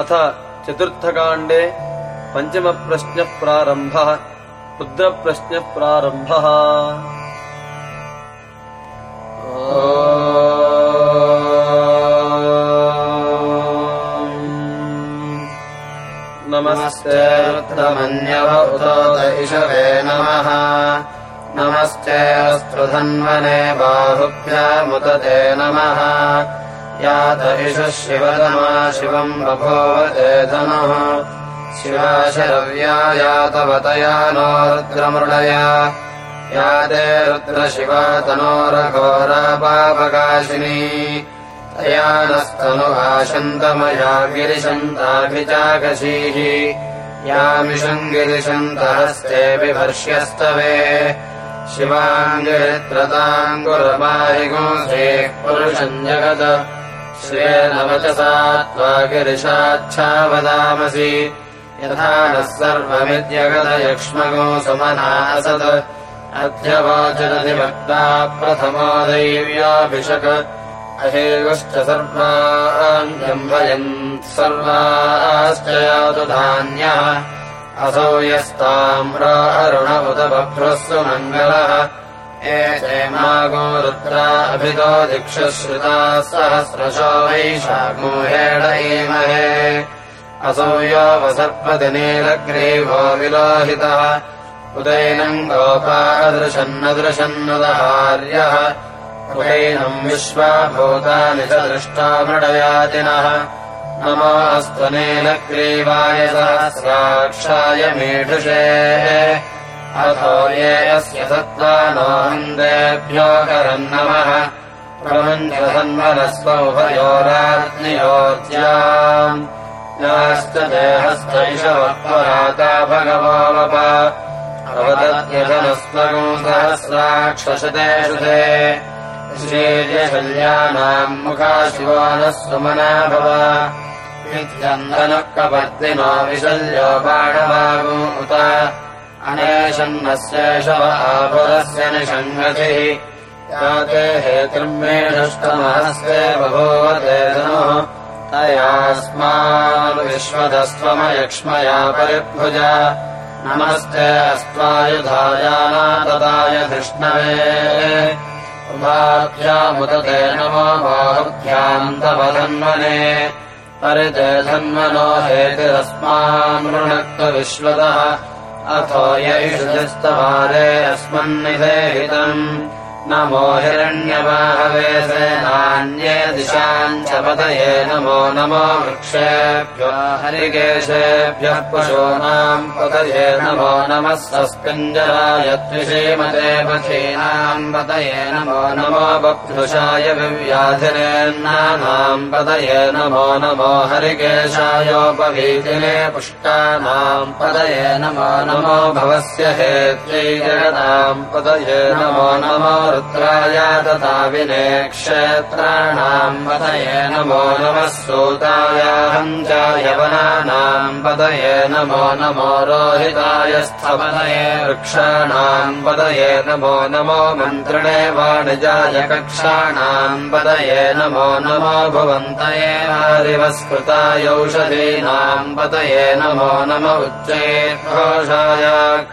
अथ चतुर्थकाण्डे पञ्चमप्रश्नः प्रारम्भः रुद्रप्रश्नः प्रारम्भः नमस्ते रुद्रमन्यव उदोत इषवे नमः। नमस्ते अस्तृधन्वने बाहुभ्यामुदते नमः यात इषः शिवतमा शिवम् बभूवते धनुः। शिवाशरव्या यातवतया नो रुद्रमृडया। या ते रुद्रशिवा तनोरघोरापापकाशिनी। तया नस्तनुभाषन्तमया गिरिशन्ताभिचाकशीः यामिषम् गिरिशन्तहस्ते बिभर्ष्यस्तवे शिवाङ्गिरित्रताङ्गुरमाहिगुंसेः पुरुषम् जगद श्रेण वचसा त्वा गिरिशाच्छावदामसि। यथा नः सर्वमित्यगदयक्ष्मगो सुमनासद अध्यवाचरधिभक्ता प्रथमो दैव्याभिषक। अहेगश्च सर्वाङ्गम्भयन् सर्वाश्च यातु धान्यः। असौ यस्ताम्रा उत बभ्रस्व मङ्गलः एतेमागो रुद्रा अभितो दिक्षश्रुताः सहस्रशो वैशागोहेण ईमहे। असौ यो वसर्पतिनीलग्रीवो विलोहितः। उदैनम् गोपादृशन्नदृशन्नुदहार्यः उदैनम् विश्वाभूतानि च दृष्टा मृडयातिनः। नमोऽस्त्वनेलग्रीवाय सहस्राक्षाय मीढुषे अथो ये अस्य सत्त्वानोऽन्देभ्यो करन्नमः प्रमञ्चधन्वनस्वोभयोराज्ञयोज्याम् याश्च देहस्थैषवः पराता भगवोवप। अवदत्यधनस्त्वगो सहस्राक्षशते शुधे श्रीर्यशल्यानाम् मुखा शिवो नः सुमना भव। विद्यन्धनः कपर्दिनो विशल्यो बाणवागो उत अनेशन्नस्येषव आपुरस्य निषङ्गतिः। या ते हेतृम्मेषष्टमहस्ते बभूवते धनुः। तयास्माद्विश्वदस्त्वमयक्ष्मया परिभुजा। नमस्ते अस्त्वायुधायानाददाय धृष्णवे उभाभ्यामुदते नमो बाहुभ्यान्तवधन्वने। परिते धन्वनो हेतिरस्मान्मृणक्तविश्वतः अथो यैषस्तवारे अस्मन्निधेहितम् नमो हिरण्यवाहवे सेनान्ये दिशाम् च पतये नमो नमो वृक्षेभ्यो हरिकेशेभ्यः पशूनाम् पतये नमो नमः द्विषीमते पथीनाम् पतये नमो नमो बभ्रुषाय विव्याधिरेन्नानाम् पतये नमो नमो हरिकेशायोपवीतिने पुष्टानाम् पतये नमो नमो भवस्य हेत्यै जगताम् पतये नमो नमो रुद्राय तथा विने क्षेत्राणाम् पतये नमो नमः सूतायाहम् च यवनानाम् पतये नमो नमो रोहिताय स्थपतये वृक्षाणाम् पतये नमो नमो मन्त्रिणे वाणिजाय कक्षाणाम् पतये नमो नमो भुवन्तये हरिवस्कृतायौषधीनाम् पतये नमो नम उच्चैर्घोषाय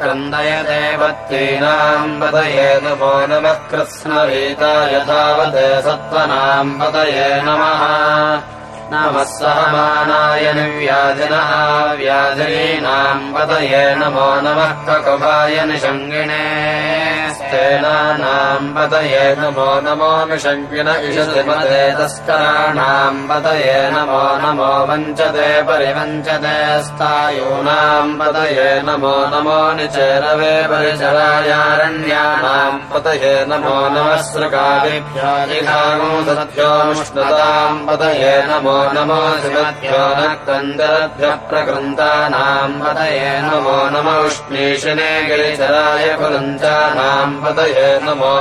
क्रन्दय देवत्रीणाम् पतये नमो नमः कृत्स्नवीता यथावते सत्त्वनाम् पतये नमः नमः सहमानाय निव्याधिनः व्याधिनीनाम् पतये नमो नमः ककुभाय निषङ्गिणे स्तेनानाम् पतये नमो नमो तस्कराणाम् पतये नमो नमो वञ्चते परिवञ्चते स्तायूनाम् पतये नमो नमो निचेरवे परिचरायारण्यानाम् पतये नमो नमः सृकादिभ्यादिघागोदभ्योष्णताम् पतये नमो नमो शिवभ्यो न कन्दरभ्यः प्रकृन्तानाम् पतये नमो नम उष्णीषिणे गिरिचराय कुलञ्चानाम् पतये नमो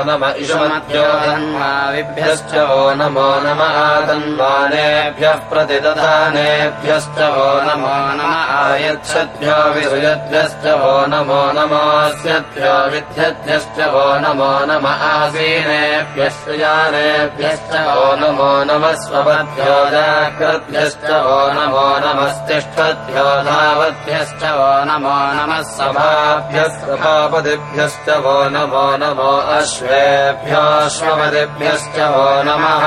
वो नमो नम आतन्वानेभ्यः प्रतिदधानेभ्यश्च वो नमो नम आयच्छद्भ्यो विसृजद्भ्यश्च वो नमो नमोऽस्यभ्यो विद्यद्भ्यश्च वो नमो नम आसीनेभ्यश्च जानेभ्यश्च वो नमो नमः स्वपद्भ्यो जाग्रद्भ्यश्च वो नमो नमस्तिष्ठद्भ्यो वो नमो नमः सभाभ्यः सभापतिभ्यश्च वो नमो नमो अश्वेभ्योऽश्वपतिभ्यश्च वो नमः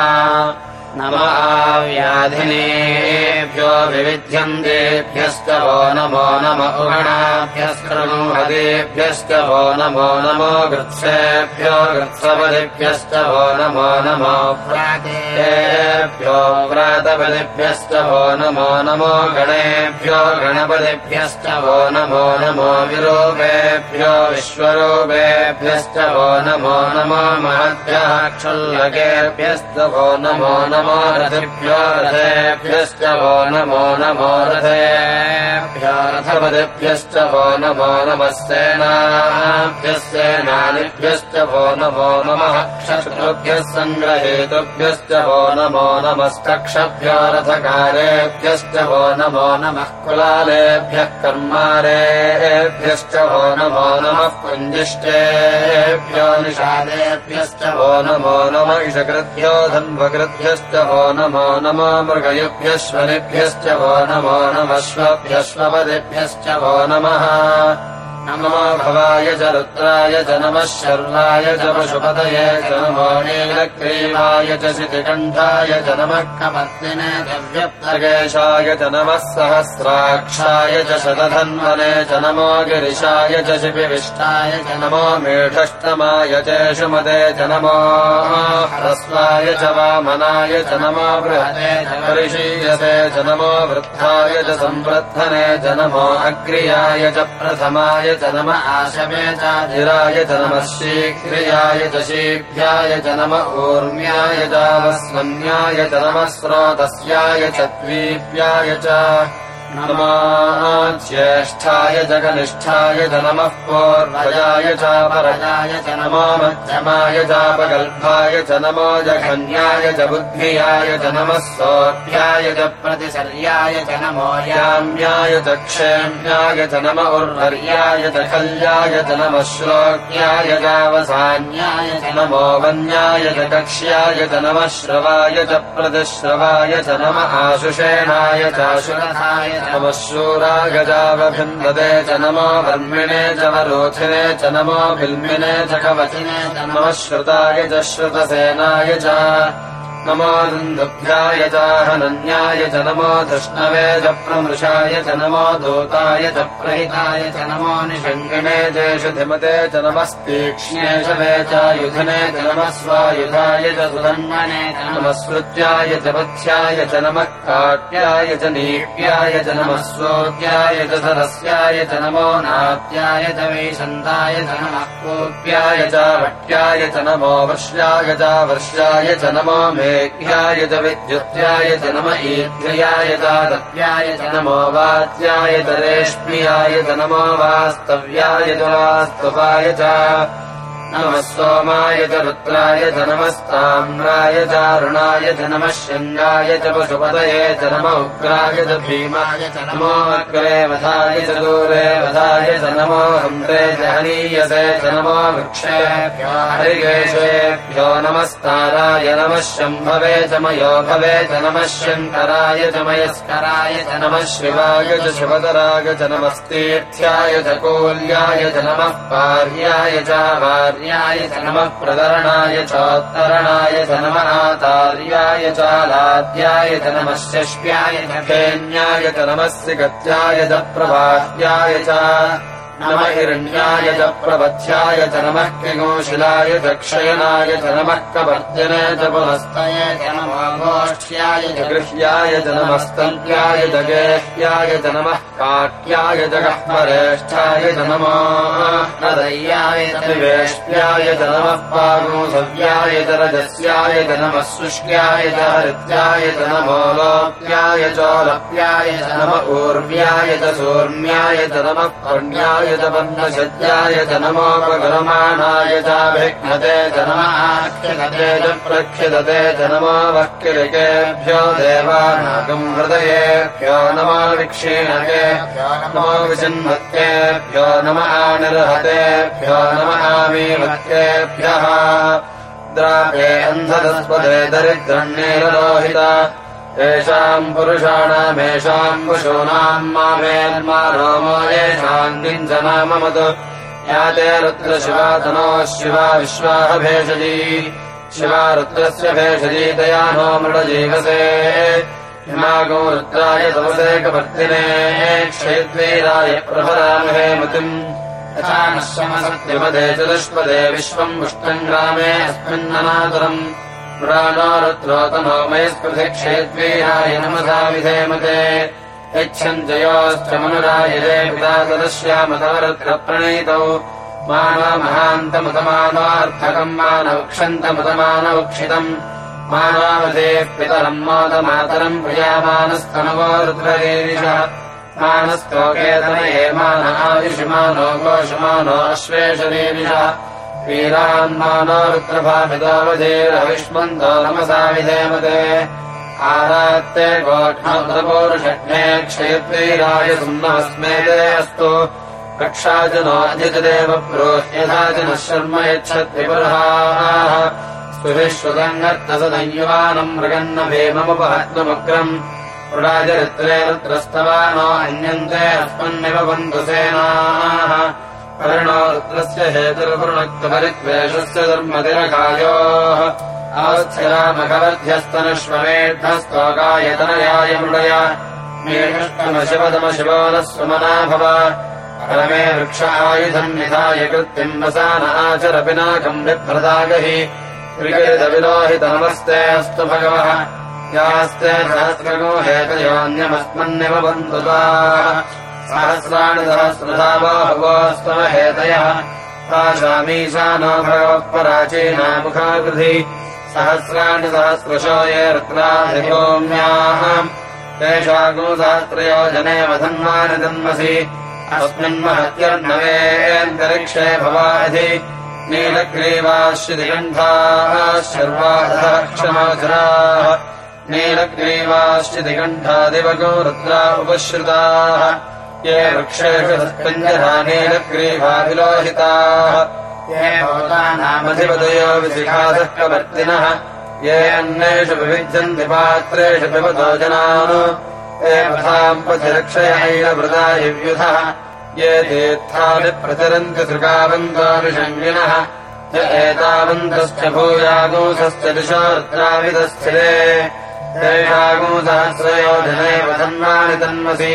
नमाव्याधिनेभ्यो विविध्यन्तेभ्यश्च वो नमो नम उगणाभ्यस्त्रनुहदेभ्यश्च वो नमो नमो गृत्सेभ्यो गृत्सपदिभ्यश्च वो नमो नमो व्रातेभ्यो व्रातपदिभ्यश्च वो नमो नमो गणेभ्यो गणपतिभ्यश्च वो नमो नमो विरूपेभ्यो विश्वरूपेभ्यश्च वो नमो नमो महद्भ्यः क्षुल्लकेभ्यश्च वो नमो नमो रथिभ्यो रथेभ्यश्च वो नमो नमो रथेभ्यो रथपदिभ्यश्च वो नमो नमः सेनाभ्यः सेनानिभ्यश्च वो नमो नमः शत्रुभ्यः सङ्ग्रहेतुभ्यश्च वो नमो नमस्तक्षभ्यो रथकारेभ्यश्च वो नमो नमः कुलालेभ्यः कर्मारेभ्यश्च वो नमो नमः पुञ्जिष्टेभ्यो निषादेभ्यश्च वो नमो नम इषकृभ्यो धन्वकृभ्यश्च वो नमो नमो मृगयुभ्यश्वरिभ्यश्च वो नमो नमः नमो भवाय च रुद्राय च नमः शर्वाय च पशुपतये च नमो नीलग्रीवाय च शितिकण्ठाय च नमः कपत्निने च नमः सहस्राक्षाय च शतधन्वने च नमो गिरिशाय च शिपिविष्टाय च नमो मेढष्टमाय च शुमते च नमो ह्रस्वाय च वामनाय च नमो बृहते च नमो वृद्धाय च संवृद्धने च नमो अग्र्याय च प्रथमाय च नम आशमे चाधिराय च च शीभ्याय च नम ऊर्म्याय च नमः स्रोतस्याय च द्वीप्याय च नमो ज्येष्ठाय जगनिष्ठाय नमः पूर्वजाय चापरजाय च नमो मध्यमाय चापगल्भाय च नमो जघन्याय च बुद्धियाय च नमः सोऽभ्याय च प्रतिसर्याय च नमो याम्याय च क्षेम्याय च नम उर्वर्याय च खल्याय च नमः श्लोक्याय चावसान्याय च नमो वन्याय च कक्ष्याय च नमः श्रवाय च प्रतिश्रवाय च नम आशुषेणाय चाशुरथाय नमः नमो वर्मिणे च वरोधिने च नमो बिल्मिने च कवचिने नमः श्रुताय च श्रुतसेनाय च नमो दुन्दुभ्याय च नमो धृष्णवे प्रमृषाय च नमो दूताय च प्रहिताय च नमो निषङ्गिणे चेषु धिमते च नमस्तीक्ष्णे शवे च युधने च नमः स्वायुधाय च सुधन्वने च स्मृत्याय च पथ्याय च नीप्याय च नमः सोऽप्याय च सरस्याय च नमो नात्याय च वैशन्ताय च नमः कोऽप्याय च भट्याय च नमो वर्ष्याय च वर्ष्याय च नमो च विद्युत्याय च नम ईध्र्याय च दत्याय च नमो वाच्याय च रेष्म्याय च नमो वास्तव्याय च वास्तवाय च नमः सोमाय च रुद्राय च नमस्ताम्राय चारुणाय च नमः शृङ्गाय च पशुपतये च नम उग्राय च भीमाय च नमो अग्रे वधाय च दूरे वधाय च नमो हन्ते च हनीयसे च नमो वृक्षेभ्यो हरिकेशेभ्यो नमस्ताराय नमः शम्भवे च मयो भवे च नमः शङ्कराय च मयस्कराय च नमः शिवाय च शिवतराय च नमस्तीर्थ्याय च कोल्याय नमः पार्याय च वार्याय च नमः प्रदरणाय चोत्तरणाय च नमः आतार्याय चालाद्याय च शष्प्याय च फेन्याय च नमः सिगत्याय च प्रभात्याय च नम हिरण्याय च प्रबध्याय च नमः किगोशिलाय च क्षयनाय च नमः कवर्जने च पुनस्तये च नमो गोष्ठ्याय च गृह्याय च नमस्तन्त्याय च गेह्याय च नमः काट्याय च गह्वरेष्ठाय च नमो ऊर्व्याय च सूर्म्याय च नमः पुण्याय च नमोपगरमाणाय चाभिघ्नते च नमाख्यगते च प्रख्यदते च नमो वक्किलिकेभ्यो देवानागम् हृदयेभ्यो नमो विक्षीणकेभ्यो नमो विचिन्वत्केभ्यो नम आनिर्हतेभ्यो नम आमीवत्केभ्यः द्रावे अन्धदस्पदे दरिद्रण्येरलोहित येषाम् पुरुषाणामेषाम् पशूनाम् मामेन्मा रोमो येषाम् या ते रुद्रशिवातनोः शिवा विश्वाह भेषजी। शिवा रुद्रस्य भेषजी दया नो मृडजीवसे। हिमागो रुद्राय तवसेकवर्तिने क्षेत्वीराय प्रभरामहे मतिम्। यथा समसत्यपदे चतुष्पदे विश्वम् पुष्टम् ग्रामे अस्मिन्ननातरम् पुराणो रुद्रोतनो मयस्पृथिक्षेत्वीराय नमसा विधेमते यच्छञ्जयोश्च मनुरायते पिता तदस्यामतवरुद्रप्रणीतौ मानो महान्तमुतमानोऽर्थकम् मानवक्षन्तमुतमानवक्षितम् मानावधेः पितरम् मोदमातरम् प्रियामानस्तनवो रुद्रगेरिषः मानस्तोकेतनये मान आयुषमानो गोषमानो अश्वेषदेविषः वीरान्मानो रुद्रभामितोऽवधेरविष्मन्तो नमसा विधेमते आरात्ते गोष्णोषघ्ने क्षेत्रीराय सुम्नमस्मेते अस्तु। रक्षाजनोऽधिजदेव प्रोह्यथा च नः शर्म यच्छत्रिपुरहाः सुभिश्रुतङ्गत्तसदयुवानम् मृगन्न भीममुपहत्वमुग्रम्। पुराजरित्रे रुद्रस्तवानो अन्यन्ते अस्मन्निव बन्धुसेनाः परिणो रुद्रस्य हेतुर्वृणक्तपरित्वेषस्य धर्मतिरकायोः। अवस्थिरामघवध्यस्तनश्वमेद्धस्तोकायतनयाय मृडय मेषष्टमशिवदमशिवो नः सुमना भव परमे वृक्ष आयुधम् निधाय कृत्तिम् वसान आचरपिनाकम् विभ्रदागहि विलोहितनमस्ते अस्तु भगवः। यास्ते सहस्रगो हेतयोऽन्यमस्मन्निव बन्धुताः सहस्राणि सहस्रधा बाहुवोऽस्तव हेतयः पाशामीशानो भगवः पराचीना मुखाकृधि सहस्राणि सहस्रशो ये रुद्राधिभूम्याः तेषागो सहस्रयोजने वधन्वानि तन्मसि अस्मिन्महत्यर्णवेऽन्तरिक्षे भवाधि नीलग्रीवाश्चिदिगण्ठाः क्षमाचराः नीलग्रीवाश्चिदिगण्ठादिवगो रुद्रा उपश्रुताः ये वृक्षेषु सस्पञ्जरा नीलग्रीवाभिलोहिताः ये भवतानामधिपदयो विशिखासः कवर्तिनः ये अन्येषु विविध्यन्ति पात्रेषु पिबतो जनान्। ये वधाम् पथिरक्षयैरवृता युव्युधः ये तीर्थानि प्रचरन्ति सृगावन्तानुषङ्गिनः य एतावन्तश्च भूयागोंसश्च दिशो रुद्राविदस्थिरे तेषागोसहस्रयोजनैव धन्वानि तन्मसि